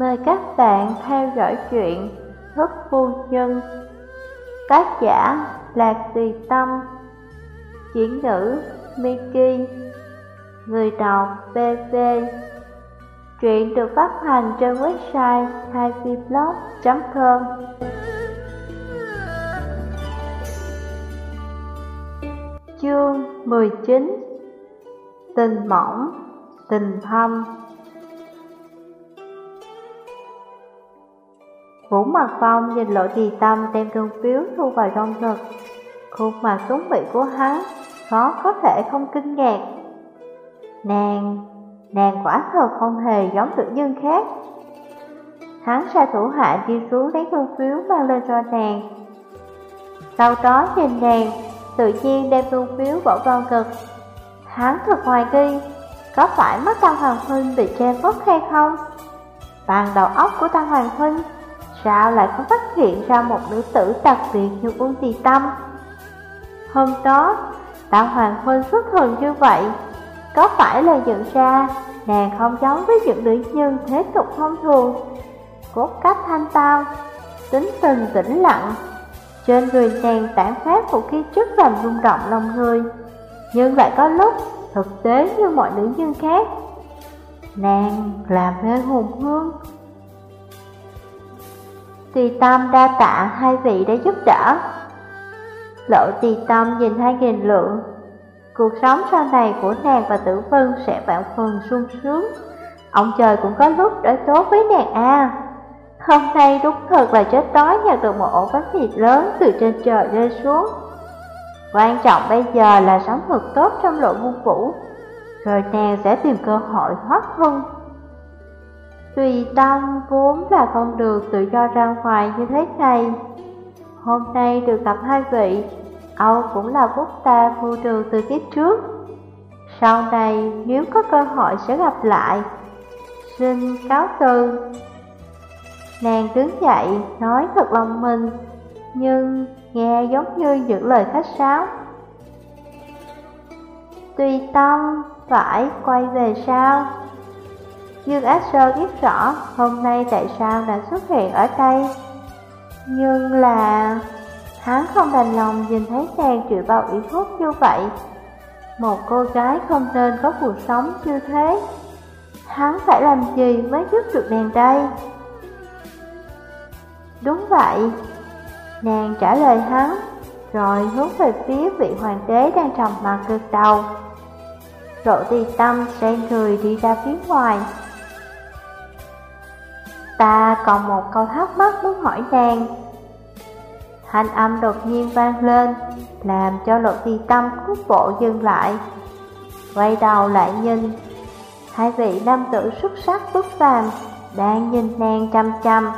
Mời các bạn theo dõi chuyện Thức Phu Nhân. Tác giả Lạc Tùy Tâm. Chuyển ngữ Miki. Người đọc BV Truyện được phát hành trên website haiviblog.com Chương 19 Tình mỏng, tình thâm. Vũ Mặt Phong nhìn lộ trì tâm đem thương phiếu thu vào trong ngực. Khuôn mặt xuống vị của hắn Khó có thể không kinh ngạc. Nàng, nàng quả thật không hề giống tự nhân khác. Hắn sai thủ hạ đi xuống lấy thương phiếu mang lên cho nàng. Sau đó nhìn nàng, tự nhiên đem thương phiếu bỏ vào ngực. Hắn thật hoài nghi, có phải mắt Tăng Hoàng Huynh bị che mất hay không? Bằng đầu óc của Tăng Hoàng Huynh Sao lại không phát hiện ra một nữ tử đặc biệt như Uông Tì Tâm. Hôm đó, Tạo Hoàng Huynh xuất thần như vậy Có phải là nhận ra nàng không giống với những nữ nhân thế tục thông thường? Cốt cách thanh tao, tính tình tĩnh lặng Trên người nàng tản phát một khí chất làm rung động lòng người Nhưng lại có lúc thực tế như mọi nữ nhân khác. Nàng là mê hồn hương Tùy tâm đa tạ hai vị đã giúp đỡ. Lộ tùy tâm nhìn hai nghìn lượng. Cuộc sống sau này của nàng và tử vân sẽ vạn phần sung sướng. Ông trời cũng có lúc đối tốt với nàng à Hôm nay đúng thật là chết tối nhặt được một ổ bánh thịt lớn từ trên trời rơi xuống. Quan trọng bây giờ là sống thật tốt trong lộ muôn vũ Rồi nàng sẽ tìm cơ hội thoát thân. Tùy tâm vốn là con đường tự do ra ngoài như thế này. Hôm nay được gặp hai vị Âu cũng là quốc ta vô trường từ kiếp trước. Sau này nếu có cơ hội sẽ gặp lại, Xin cáo từ. Nàng đứng dậy, nói thật lòng mình, Nhưng nghe giống như những lời khách sáo. Tùy tâm phải quay về sao Dương Ác Sơ biết rõ hôm nay tại sao đã xuất hiện ở đây. Nhưng là... Hắn không đành lòng nhìn thấy nàng chịu bao ủy khuất như vậy. Một cô gái không nên có cuộc sống như thế. Hắn phải làm gì mới giúp được nàng đây? Đúng vậy. Nàng trả lời hắn, Rồi hướng về phía vị hoàng đế đang trầm mặt gật đầu. Lộ tì tâm xoay người đi ra phía ngoài. Ta còn một câu thắc mắc muốn hỏi nàng. Thanh âm đột nhiên vang lên, Làm cho lộ tì tâm khúc bộ dừng lại. Quay đầu lại nhìn, Hai vị nam tử xuất sắc bước phàm Đang nhìn nàng chăm chăm.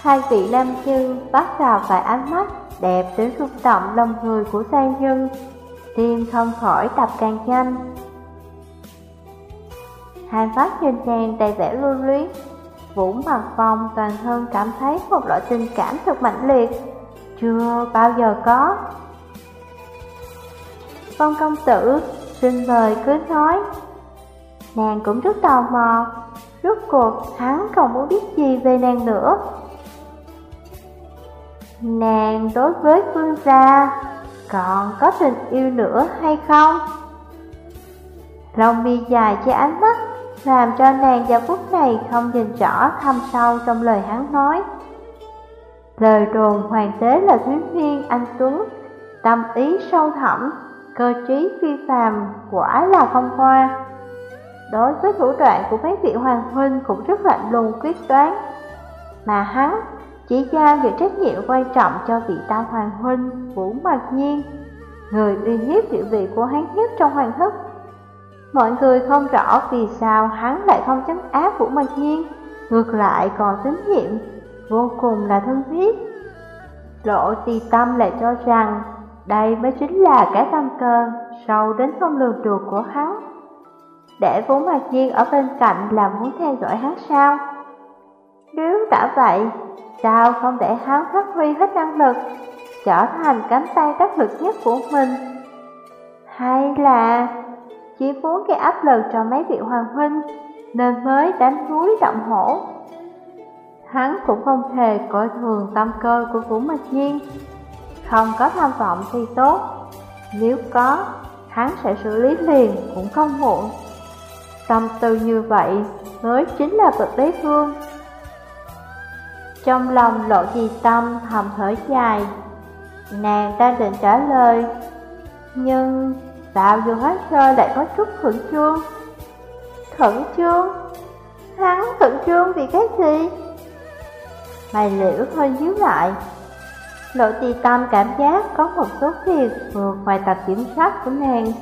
Hai vị nam nhân bắt vào vài ánh mắt Đẹp đến rung động lòng người của giai Dân Tim không khỏi đập càng nhanh. Hai phát nhìn nàng đầy vẻ lưu luyến Vũ Mặt Phong toàn thân cảm thấy một loại tình cảm thật mạnh liệt, chưa bao giờ có. Phong công tử, xin mời cứ nói. Nàng cũng rất tò mò, rốt cuộc hắn còn muốn biết gì về nàng nữa. Nàng đối với phương gia còn có tình yêu nữa hay không? Lòng mi dài che ánh mắt làm cho nàng giờ phút này không nhìn rõ thâm sâu trong lời hắn nói. Lời đồn hoàng đế là thuyết viên anh Tuấn, tâm ý sâu thẳm, cơ trí phi phàm, quả là không hoa. Đối với thủ đoạn của mấy vị hoàng huynh cũng rất lạnh lùng quyết đoán, mà hắn chỉ giao những trách nhiệm quan trọng cho vị tam hoàng huynh Vũ Mạc Nhiên, người uy hiếp địa vị của hắn nhất trong hoàng thất. Mọi người không rõ vì sao hắn lại không chấn áp Vũ Mạch Nhiên, ngược lại còn tín nhiệm, vô cùng là thân thiết. Lộ ti tâm lại cho rằng đây mới chính là cái tâm cơ sâu đến không lường được của hắn. Để Vũ Mạc Nhiên ở bên cạnh là muốn theo dõi hắn sao? Nếu đã vậy, sao không để hắn phát huy hết năng lực, trở thành cánh tay đắc lực nhất của mình? Hay là chỉ muốn gây áp lực cho mấy vị hoàng huynh, Nên mới đánh núi động hổ. Hắn cũng không hề coi thường tâm cơ của Vũ Mạch Nhiên. Không có tham vọng thì tốt Nếu có, hắn sẽ xử lý liền cũng không muộn. Tâm tư như vậy mới chính là bậc đế vương. Trong lòng lộ gì tâm hầm thở dài Nàng đang định trả lời Nhưng Sao vừa hóa sơ lại có chút khẩn trương. Khẩn trương? Hắn khẩn trương vì cái gì? Mày liễu hơi díu lại. Lộ tì tâm cảm giác có một số việc vượt ngoài tầm kiểm soát của nàng,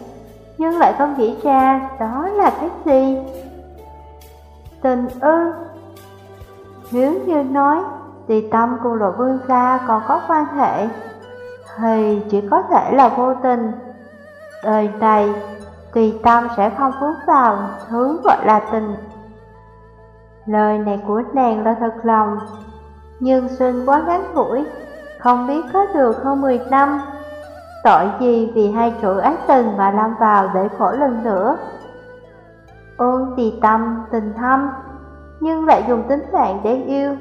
Nhưng lại không nghĩ ra đó là cái gì. Tình ư? Nếu như nói, tì tâm cùng lộ vương gia còn có quan hệ, Thì chỉ có thể là vô tình. Đời này, tùy tâm sẽ không vướng vào thứ gọi là tình. Lời này của nàng là thật lòng, nhưng sinh quá ngắn ngủi, không biết có được hơn 10 năm. Tội gì vì hai chuỗi ái tình mà lâm vào để khổ lần nữa. Ôn tì tâm, tình thâm, nhưng lại dùng tính mạng để yêu.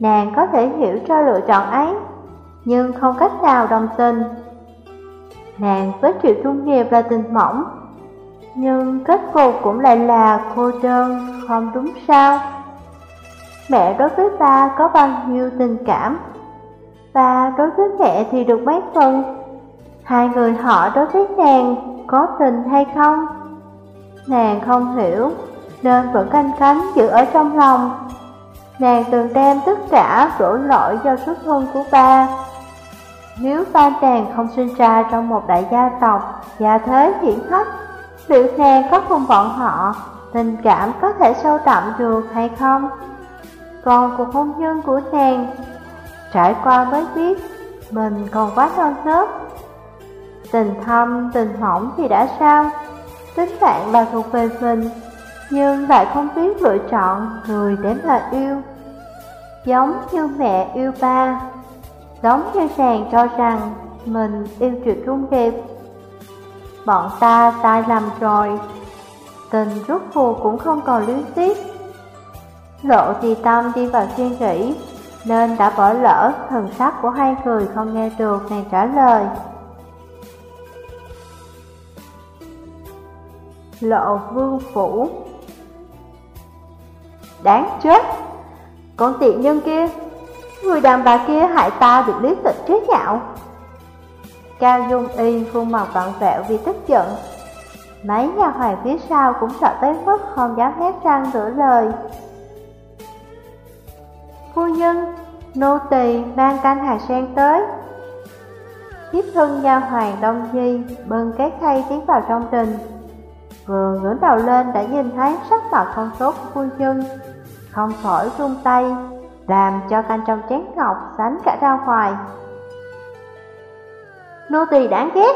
Nàng có thể hiểu cho lựa chọn ấy, nhưng không cách nào đồng tình Nàng với Triệu Trung Nghiệp là tình mỏng Nhưng kết cục cũng lại là cô đơn, không đúng sao? Mẹ đối với ba có bao nhiêu tình cảm? Ba đối với mẹ thì được mấy phần? Hai người họ đối với nàng có tình hay không? Nàng không hiểu Nên vẫn canh cánh giữ ở trong lòng. Nàng từng đem tất cả đổ lỗi do xuất thân của ba nếu Phan Tràng không sinh ra trong một đại gia tộc, gia thế hiển hách, liệu nàng có cùng bọn họ, tình cảm có thể sâu đậm được hay không? Còn cuộc hôn nhân của nàng, trải qua mới biết, mình còn quá non nớt. Tình thâm, tình mỏng thì đã sao? Tính bạn là thuộc về mình, nhưng lại không biết lựa chọn người để mà yêu. Giống như mẹ yêu ba, đóng như sàn cho rằng mình yêu Triệu Trung Điệp. Bọn ta sai lầm rồi, tình rút phù cũng không còn luyến tiếc. Lộ trì tâm đi vào suy nghĩ, nên đã bỏ lỡ thần sắc của hai người không nghe được nàng trả lời. Lộ vương phủ Đáng chết! Con tiện nhân kia Người đàn bà kia hại ta bị lý tịch trí nhạo. Cao Dung Y khuôn mặt vặn vẹo vì tức giận. Mấy nhà hoàng phía sau cũng sợ tới mức không dám hét răng nửa lời. Phu nhân, nô tỳ mang canh hạt sen tới. Tiếp thân nha hoàng Đông Di bưng cái khay tiến vào trong đình. Vừa ngửa đầu lên đã nhìn thấy sắc mặt không tốt của phu nhân. Không khỏi run tay làm cho canh trong chén ngọc sánh cả ra ngoài. Nô tỳ đáng ghét,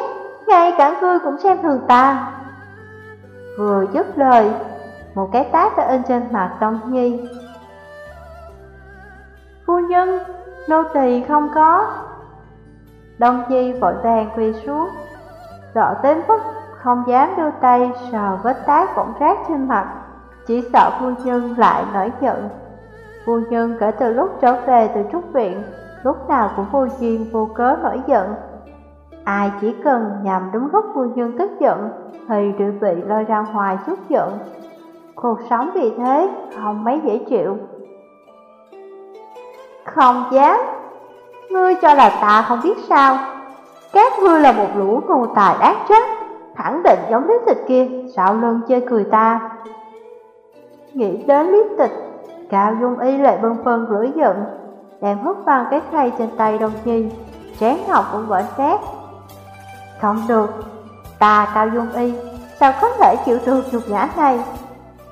ngay cả ngươi cũng xem thường ta. Vừa dứt lời, một cái tát đã in trên mặt Đông Nhi. Phu nhân, nô tỳ không có. Đông Nhi vội vàng quỳ xuống, sợ tới mức không dám đưa tay sờ vết tát bỗng rác trên mặt, chỉ sợ phu nhân lại nổi giận. Phu nhân kể từ lúc trở về từ trúc viện, lúc nào cũng vô duyên vô cớ nổi giận. Ai chỉ cần nhằm đúng lúc phu nhân tức giận, thì đều bị lôi ra ngoài xuất giận. Cuộc sống vì thế không mấy dễ chịu. Không dám, ngươi cho là ta không biết sao. Các ngươi là một lũ ngu tài đáng trách, khẳng định giống lý tịch kia, xạo lưng chơi cười ta. Nghĩ đến lý tịch Cao Dung Y lại bưng phân lưỡi giận, đem hút văng cái khay trên tay Đông Nhi, chén ngọc cũng vỡ xét. Không được, ta Cao Dung Y, sao có thể chịu được nhục nhã này?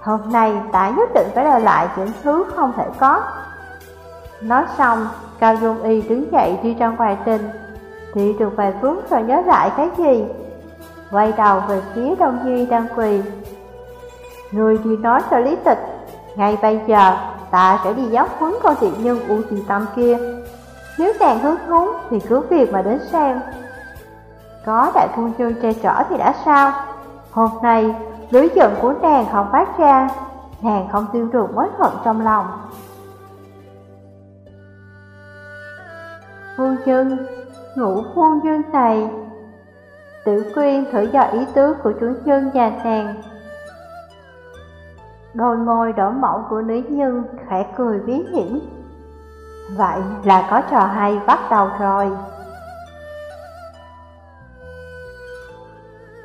Hôm nay ta nhất định phải đòi lại những thứ không thể có. Nói xong, Cao Dung Y đứng dậy đi ra ngoài trình, thì được vài phút rồi nhớ lại cái gì. Quay đầu về phía Đông Nhi đang quỳ. Người đi nói cho lý tịch ngay bây giờ, ta sẽ đi giáo huấn con tiện nhân U Trì Tâm kia. Nếu nàng hứng thú thì cứ việc mà đến xem. Có đại phu nhân che chở thì đã sao? Hôm nay, lưới giận của nàng không phát ra, Nàng không tiêu được mối hận trong lòng Phu nhân, ngủ phu nhân này Tử quyên thử dò ý tứ của chủ nhân nhà nàng Đôi môi đỏ mẫu của nữ nhân khẽ cười bí hiểm. Vậy là có trò hay bắt đầu rồi.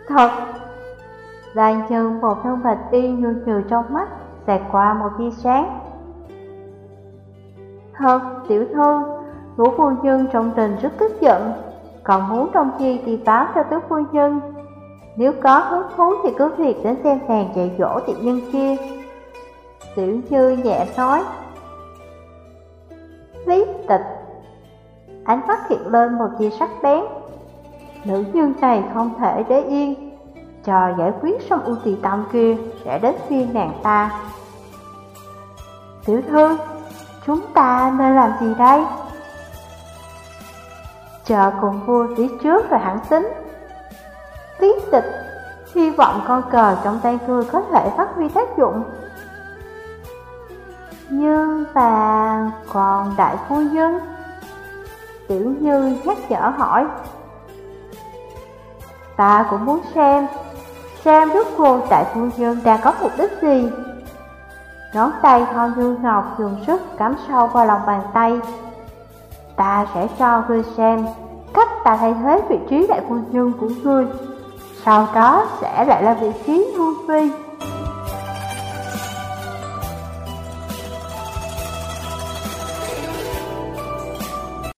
Thật Lan chân một thân bạch y nhu trừ trong mắt Xẹt qua một tia sáng. Thật, tiểu thư Ngũ phu nhân trong tình rất tức giận Còn muốn trong chi thì báo cho tứ phu nhân Nếu có hứng thú thì cứ việc đến xem nàng dạy dỗ tiện nhân kia. Tiểu dư nhẹ nói. Lý tịch. Ánh mắt hiện lên một tia sắc bén. Nữ nhân này không thể để yên. Chờ giải quyết xong ưu tì tâm kia, Sẽ đến phiên nàng ta. Tiểu thư, Chúng ta nên làm gì đây? Chờ cùng vua tí trước rồi hẳn tính. Lý tịch, Hy vọng con cờ trong tay ngươi có thể phát huy tác dụng nhưng bà còn đại phu nhân. Tiểu Như nhắc nhở hỏi. Ta cũng muốn xem Xem rút cuộc đại phu nhân đang có mục đích gì. Ngón tay thon như ngọc dùng sức cắm sâu vào lòng bàn tay. Ta sẽ cho ngươi xem cách ta thay thế vị trí đại phu nhân của ngươi. Sau đó sẽ lại là vị trí hương phi.